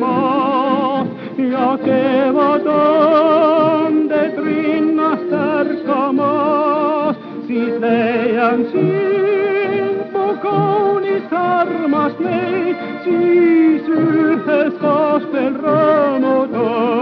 ema ja kevad anded rinnast ärkamas, siis leian sind mu kaunist armast meid, siis ühes kaas veel rõõmutan.